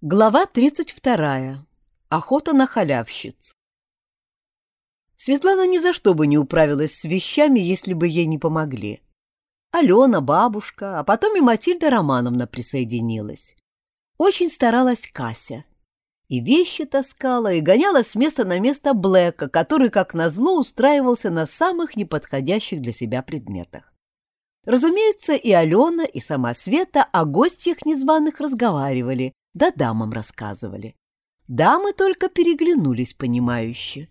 Глава 32. Охота на халявщиц. Светлана ни за что бы не управилась с вещами, если бы ей не помогли. Алена, бабушка, а потом и Матильда Романовна присоединилась. Очень старалась Кася. И вещи таскала, и гоняла с места на место Блэка, который, как назло, устраивался на самых неподходящих для себя предметах. Разумеется, и Алена, и сама Света о гостях незваных разговаривали, да дамам рассказывали. Дамы только переглянулись понимающе.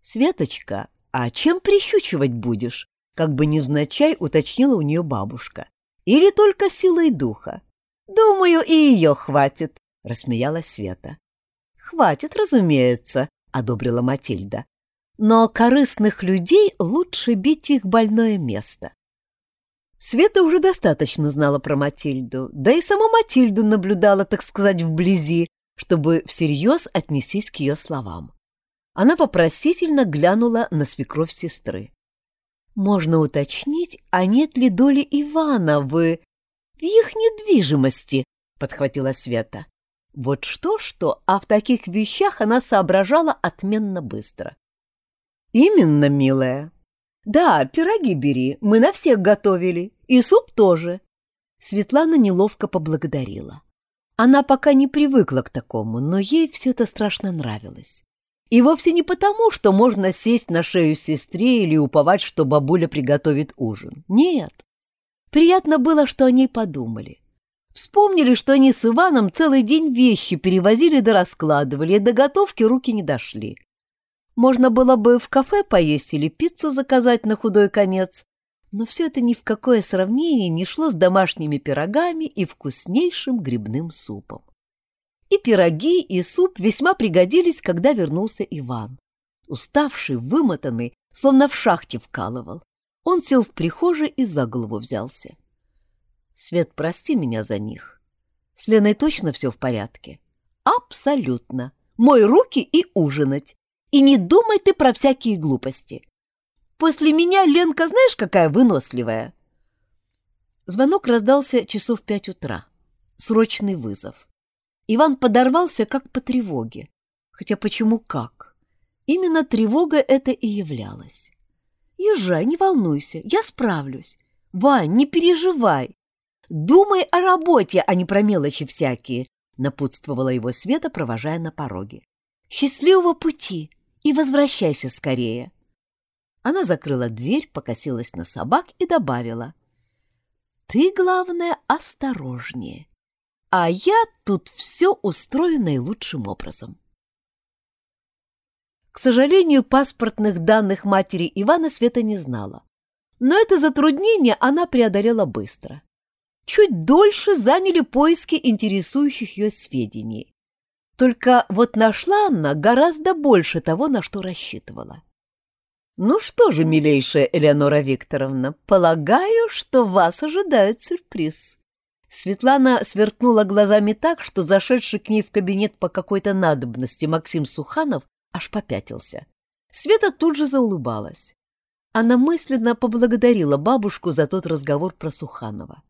«Светочка, а чем прищучивать будешь?» Как бы невзначай уточнила у нее бабушка. «Или только силой духа?» «Думаю, и ее хватит», — рассмеялась Света. «Хватит, разумеется», — одобрила Матильда. «Но корыстных людей лучше бить их больное место. Света уже достаточно знала про Матильду, да и сама Матильду наблюдала, так сказать, вблизи, чтобы всерьез отнестись к ее словам. Она вопросительно глянула на свекровь сестры. «Можно уточнить, а нет ли доли Ивана в... в их недвижимости?» — подхватила Света. Вот что-что, а в таких вещах она соображала отменно быстро. «Именно, милая. Да, пироги бери, мы на всех готовили, и суп тоже. Светлана неловко поблагодарила. Она пока не привыкла к такому, но ей все это страшно нравилось. И вовсе не потому, что можно сесть на шею сестре или уповать, что бабуля приготовит ужин. Нет. Приятно было, что о ней подумали. Вспомнили, что они с Иваном целый день вещи перевозили да раскладывали, и до готовки руки не дошли. Можно было бы в кафе поесть или пиццу заказать на худой конец, но все это ни в какое сравнение не шло с домашними пирогами и вкуснейшим грибным супом. И пироги, и суп весьма пригодились, когда вернулся Иван. Уставший, вымотанный, словно в шахте вкалывал. Он сел в прихожей и за голову взялся. «Свет, прости меня за них. С Леной точно все в порядке?» «Абсолютно. Мой руки и ужинать. И не думай ты про всякие глупости. После меня Ленка знаешь, какая выносливая?» Звонок раздался часов пять утра. Срочный вызов. Иван подорвался как по тревоге. Хотя почему как? Именно тревога это и являлась. «Езжай, не волнуйся, я справлюсь. Вань, не переживай. Думай о работе, а не про мелочи всякие», — напутствовала его Света, провожая на пороге. «Счастливого пути!» и возвращайся скорее. Она закрыла дверь, покосилась на собак и добавила. Ты, главное, осторожнее. А я тут все устрою наилучшим образом. К сожалению, паспортных данных матери Ивана Света не знала. Но это затруднение она преодолела быстро. Чуть дольше заняли поиски интересующих ее сведений. Только вот нашла она гораздо больше того, на что рассчитывала. «Ну что же, милейшая Элеонора Викторовна, полагаю, что вас ожидает сюрприз». Светлана сверкнула глазами так, что зашедший к ней в кабинет по какой-то надобности Максим Суханов аж попятился. Света тут же заулыбалась. Она мысленно поблагодарила бабушку за тот разговор про Суханова.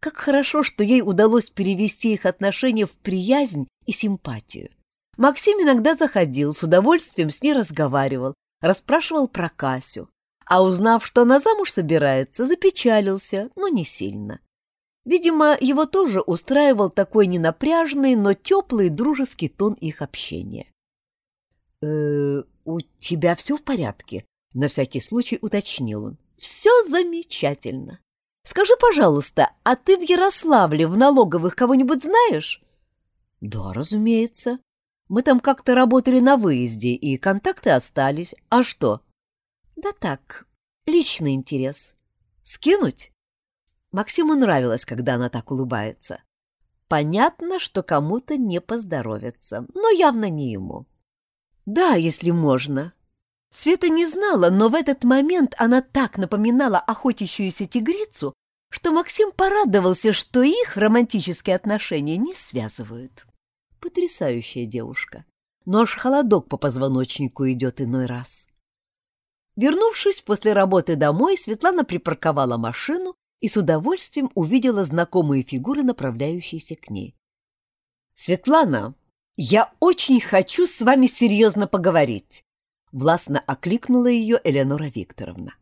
Как хорошо, что ей удалось перевести их отношения в приязнь и симпатию. Максим иногда заходил, с удовольствием с ней разговаривал, расспрашивал про Касю, а узнав, что она замуж собирается, запечалился, но не сильно. Видимо, его тоже устраивал такой ненапряжный, но теплый дружеский тон их общения. «Э, «У тебя все в порядке?» — на всякий случай уточнил он. «Все замечательно. Скажи, пожалуйста, а ты в Ярославле в налоговых кого-нибудь знаешь? Да, разумеется. Мы там как-то работали на выезде, и контакты остались. А что? Да так, личный интерес. Скинуть? Максиму нравилось, когда она так улыбается. Понятно, что кому-то не поздоровится, но явно не ему. Да, если можно, Света не знала, но в этот момент она так напоминала охотящуюся тигрицу, что Максим порадовался, что их романтические отношения не связывают. Потрясающая девушка. Но аж холодок по позвоночнику идет иной раз. Вернувшись после работы домой, Светлана припарковала машину и с удовольствием увидела знакомые фигуры, направляющиеся к ней. Светлана, я очень хочу с вами серьезно поговорить. Властно окликнула ее Элеонора Викторовна.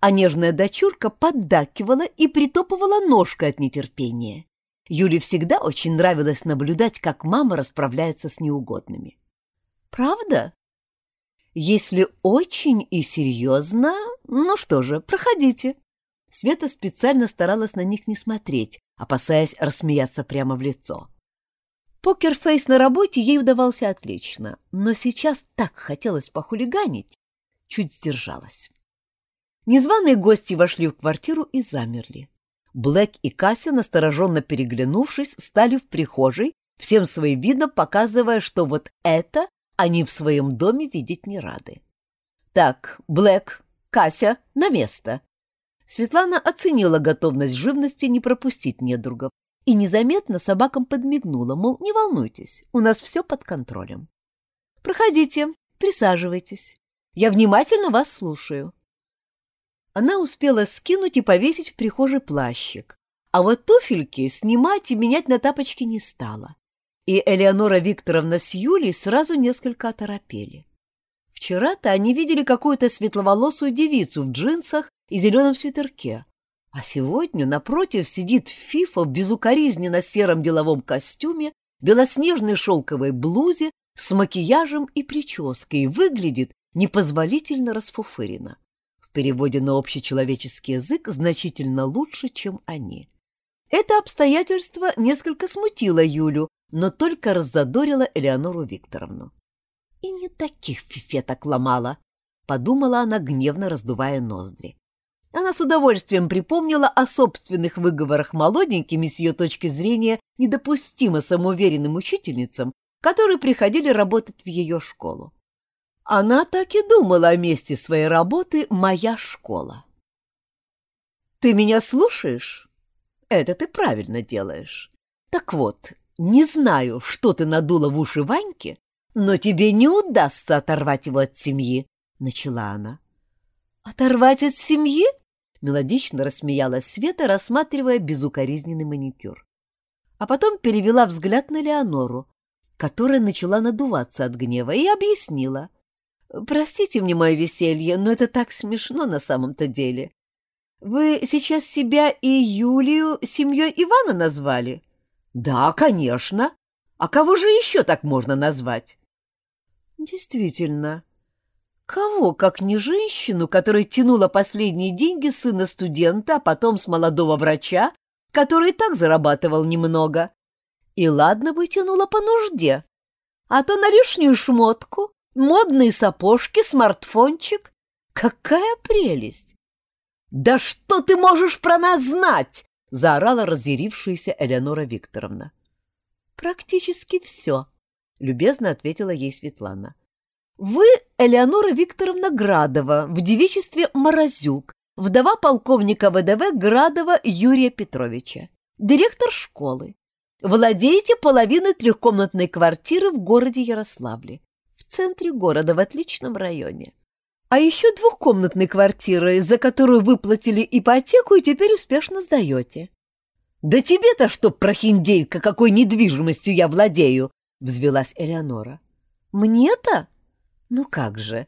А нежная дочурка поддакивала и притопывала ножкой от нетерпения. Юле всегда очень нравилось наблюдать, как мама расправляется с неугодными. «Правда?» «Если очень и серьезно, ну что же, проходите». Света специально старалась на них не смотреть, опасаясь рассмеяться прямо в лицо. Покерфейс на работе ей удавался отлично, но сейчас так хотелось похулиганить, чуть сдержалась. Незваные гости вошли в квартиру и замерли. Блэк и Кася, настороженно переглянувшись, стали в прихожей, всем своим видом показывая, что вот это они в своем доме видеть не рады. «Так, Блэк, Кася, на место!» Светлана оценила готовность живности не пропустить недругов и незаметно собакам подмигнула, мол, не волнуйтесь, у нас все под контролем. «Проходите, присаживайтесь. Я внимательно вас слушаю». Она успела скинуть и повесить в прихожей плащик, а вот туфельки снимать и менять на тапочки не стала. И Элеонора Викторовна с Юлей сразу несколько оторопели. Вчера-то они видели какую-то светловолосую девицу в джинсах и зеленом свитерке, а сегодня, напротив, сидит Фифа в безукоризненно сером деловом костюме, белоснежной шелковой блузе с макияжем и прической и выглядит непозволительно расфуфыренно переводе на общечеловеческий язык значительно лучше, чем они. Это обстоятельство несколько смутило Юлю, но только раззадорило Элеонору Викторовну. «И не таких фифеток ломала», — подумала она, гневно раздувая ноздри. Она с удовольствием припомнила о собственных выговорах молоденьким и с ее точки зрения недопустимо самоуверенным учительницам, которые приходили работать в ее школу. Она так и думала о месте своей работы «Моя школа». «Ты меня слушаешь?» «Это ты правильно делаешь. Так вот, не знаю, что ты надула в уши Ваньке, но тебе не удастся оторвать его от семьи», — начала она. «Оторвать от семьи?» — мелодично рассмеялась Света, рассматривая безукоризненный маникюр. А потом перевела взгляд на Леонору, которая начала надуваться от гнева, и объяснила — Простите мне мое веселье, но это так смешно на самом-то деле. Вы сейчас себя и Юлию семьей Ивана назвали? Да, конечно. А кого же еще так можно назвать? Действительно, кого, как не женщину, которая тянула последние деньги сына студента, а потом с молодого врача, который так зарабатывал немного? И ладно бы тянула по нужде, а то на лишнюю шмотку Модные сапожки, смартфончик. Какая прелесть! «Да что ты можешь про нас знать?» — заорала разъярившаяся Элеонора Викторовна. «Практически все», — любезно ответила ей Светлана. «Вы Элеонора Викторовна Градова в девичестве Морозюк, вдова полковника ВДВ Градова Юрия Петровича, директор школы. Владеете половиной трехкомнатной квартиры в городе Ярославле центре города, в отличном районе. А еще двухкомнатной квартиры, за которую выплатили ипотеку и теперь успешно сдаете. «Да тебе-то что, прохиндейка, какой недвижимостью я владею!» — взвелась Элеонора. «Мне-то? Ну как же!»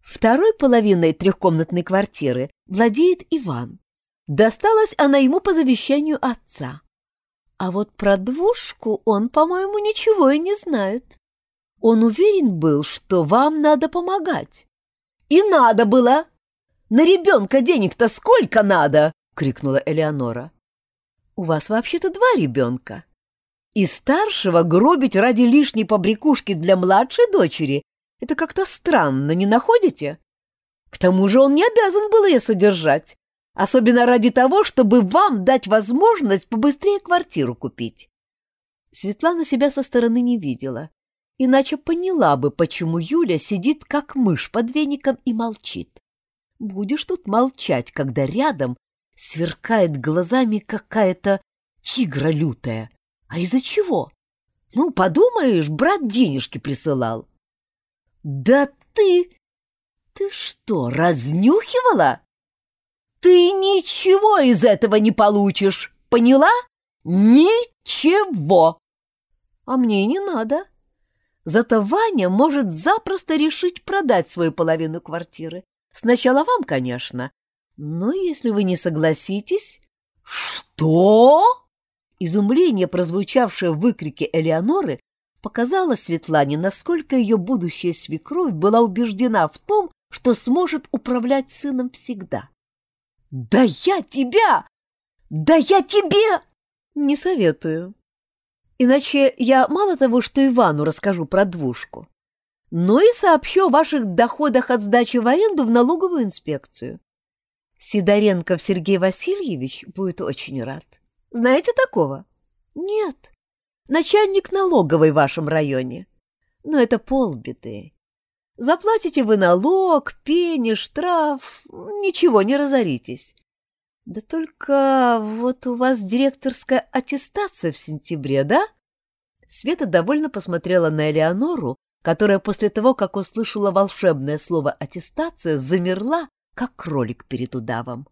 Второй половиной трехкомнатной квартиры владеет Иван. Досталась она ему по завещанию отца. А вот про двушку он, по-моему, ничего и не знает. Он уверен был, что вам надо помогать. И надо было! На ребенка денег-то сколько надо? крикнула Элеонора. У вас вообще-то два ребенка. И старшего гробить ради лишней побрякушки для младшей дочери — это как-то странно, не находите? К тому же он не обязан был ее содержать, особенно ради того, чтобы вам дать возможность побыстрее квартиру купить. Светлана себя со стороны не видела иначе поняла бы, почему Юля сидит как мышь под веником и молчит. Будешь тут молчать, когда рядом сверкает глазами какая-то тигра лютая. А из-за чего? Ну, подумаешь, брат денежки присылал. Да ты... Ты что, разнюхивала? Ты ничего из этого не получишь, поняла? Ничего! А мне не надо. Зато Ваня может запросто решить продать свою половину квартиры. Сначала вам, конечно. Но если вы не согласитесь... Что? Изумление, прозвучавшее в выкрике Элеоноры, показало Светлане, насколько ее будущая свекровь была убеждена в том, что сможет управлять сыном всегда. «Да я тебя! Да я тебе!» «Не советую. Иначе я мало того, что Ивану расскажу про двушку, но и сообщу о ваших доходах от сдачи в аренду в налоговую инспекцию. Сидоренков Сергей Васильевич будет очень рад. Знаете такого? Нет. Начальник налоговой в вашем районе. Но это полбеды. Заплатите вы налог, пени, штраф, ничего, не разоритесь. Да только вот у вас директорская аттестация в сентябре, да? Света довольно посмотрела на Элеонору, которая после того, как услышала волшебное слово «аттестация», замерла, как кролик перед удавом.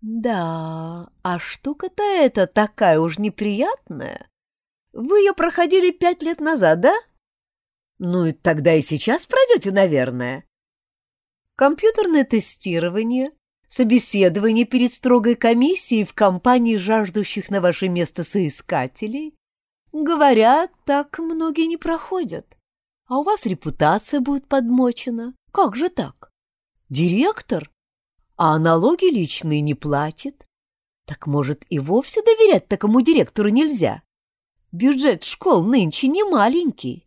«Да, а штука-то эта такая уж неприятная. Вы ее проходили пять лет назад, да?» Ну и тогда и сейчас пройдете, наверное. Компьютерное тестирование, собеседование перед строгой комиссией в компании жаждущих на ваше место соискателей. Говорят, так многие не проходят. А у вас репутация будет подмочена. Как же так? Директор? А налоги личные не платит. Так, может, и вовсе доверять такому директору нельзя? Бюджет школ нынче не маленький.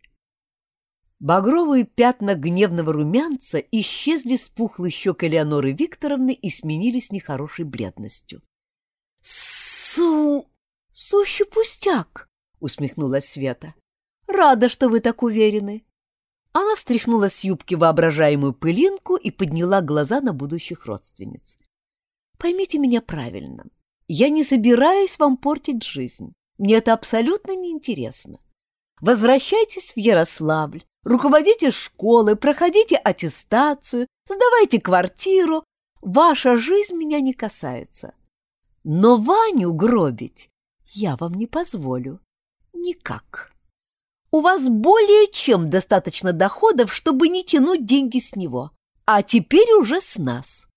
Багровые пятна гневного румянца исчезли с пухлых щек Элеоноры Викторовны и сменились нехорошей бледностью. — Су... сущий пустяк! — усмехнулась Света. — Рада, что вы так уверены. Она стряхнула с юбки воображаемую пылинку и подняла глаза на будущих родственниц. — Поймите меня правильно. Я не собираюсь вам портить жизнь. Мне это абсолютно неинтересно. Возвращайтесь в Ярославль, руководите школой, проходите аттестацию, сдавайте квартиру. Ваша жизнь меня не касается. Но Ваню гробить я вам не позволю. Никак. У вас более чем достаточно доходов, чтобы не тянуть деньги с него. А теперь уже с нас.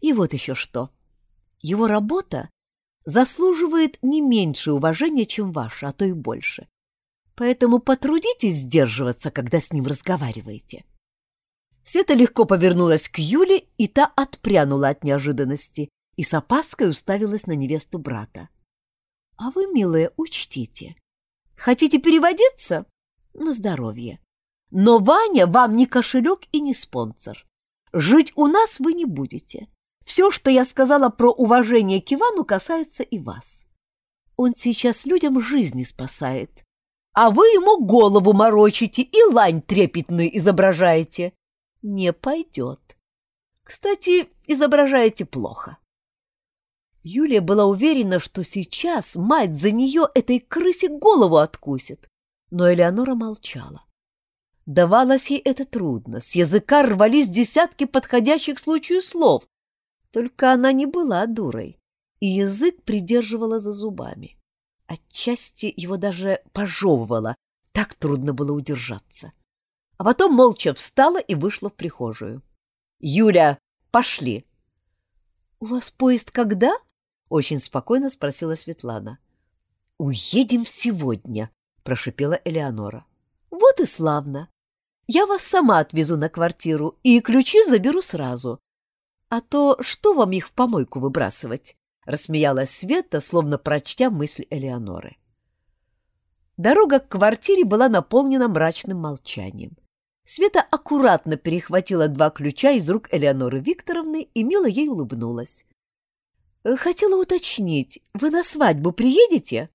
И вот еще что. Его работа заслуживает не меньше уважения, чем ваша, а то и больше поэтому потрудитесь сдерживаться, когда с ним разговариваете. Света легко повернулась к Юле, и та отпрянула от неожиданности и с опаской уставилась на невесту брата. — А вы, милая, учтите. Хотите переводиться? На здоровье. Но Ваня вам не кошелек и не спонсор. Жить у нас вы не будете. Все, что я сказала про уважение к Ивану, касается и вас. Он сейчас людям жизни спасает, а вы ему голову морочите и лань трепетную изображаете. Не пойдет. Кстати, изображаете плохо. Юлия была уверена, что сейчас мать за нее этой крысе голову откусит, но Элеонора молчала. Давалось ей это трудно, с языка рвались десятки подходящих случаю слов, только она не была дурой, и язык придерживала за зубами. Отчасти его даже пожевывало, так трудно было удержаться. А потом молча встала и вышла в прихожую. «Юля, пошли!» «У вас поезд когда?» — очень спокойно спросила Светлана. «Уедем сегодня», — прошипела Элеонора. «Вот и славно. Я вас сама отвезу на квартиру и ключи заберу сразу. А то что вам их в помойку выбрасывать? — рассмеялась Света, словно прочтя мысль Элеоноры. Дорога к квартире была наполнена мрачным молчанием. Света аккуратно перехватила два ключа из рук Элеоноры Викторовны и мило ей улыбнулась. «Э, «Хотела уточнить, вы на свадьбу приедете?»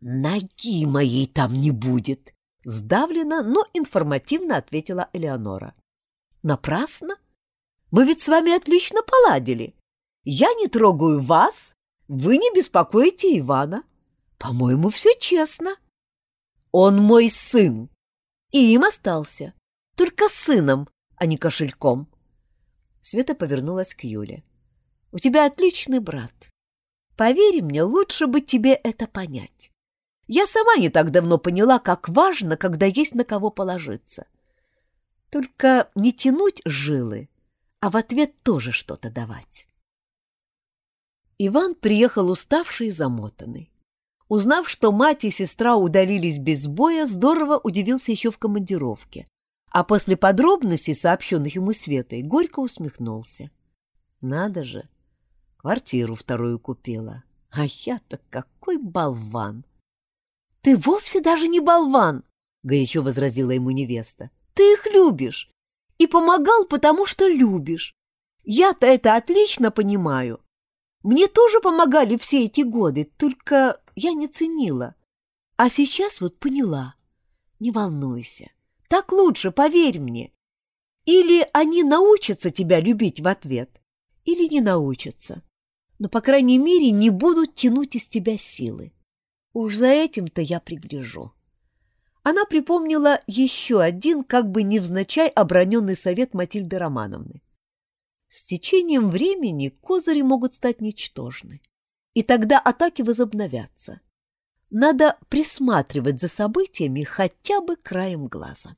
«Ноги моей там не будет!» — сдавленно, но информативно ответила Элеонора. «Напрасно? Мы ведь с вами отлично поладили. Я не трогаю вас, вы не беспокоите Ивана. По-моему, все честно. Он мой сын, и им остался. Только сыном, а не кошельком. Света повернулась к Юле. У тебя отличный брат. Поверь мне, лучше бы тебе это понять. Я сама не так давно поняла, как важно, когда есть на кого положиться. Только не тянуть жилы, а в ответ тоже что-то давать. Иван приехал уставший и замотанный. Узнав, что мать и сестра удалились без боя, здорово удивился еще в командировке. А после подробностей, сообщенных ему Светой, горько усмехнулся. Надо же, квартиру вторую купила. А я-то какой болван! — Ты вовсе даже не болван, — горячо возразила ему невеста. — Ты их любишь и помогал, потому что любишь. Я-то это отлично понимаю. Мне тоже помогали все эти годы, только я не ценила. А сейчас вот поняла. Не волнуйся. Так лучше, поверь мне. Или они научатся тебя любить в ответ, или не научатся. Но, по крайней мере, не будут тянуть из тебя силы. Уж за этим-то я пригляжу. Она припомнила еще один, как бы невзначай оброненный совет Матильды Романовны. С течением времени козыри могут стать ничтожны, и тогда атаки возобновятся. Надо присматривать за событиями хотя бы краем глаза.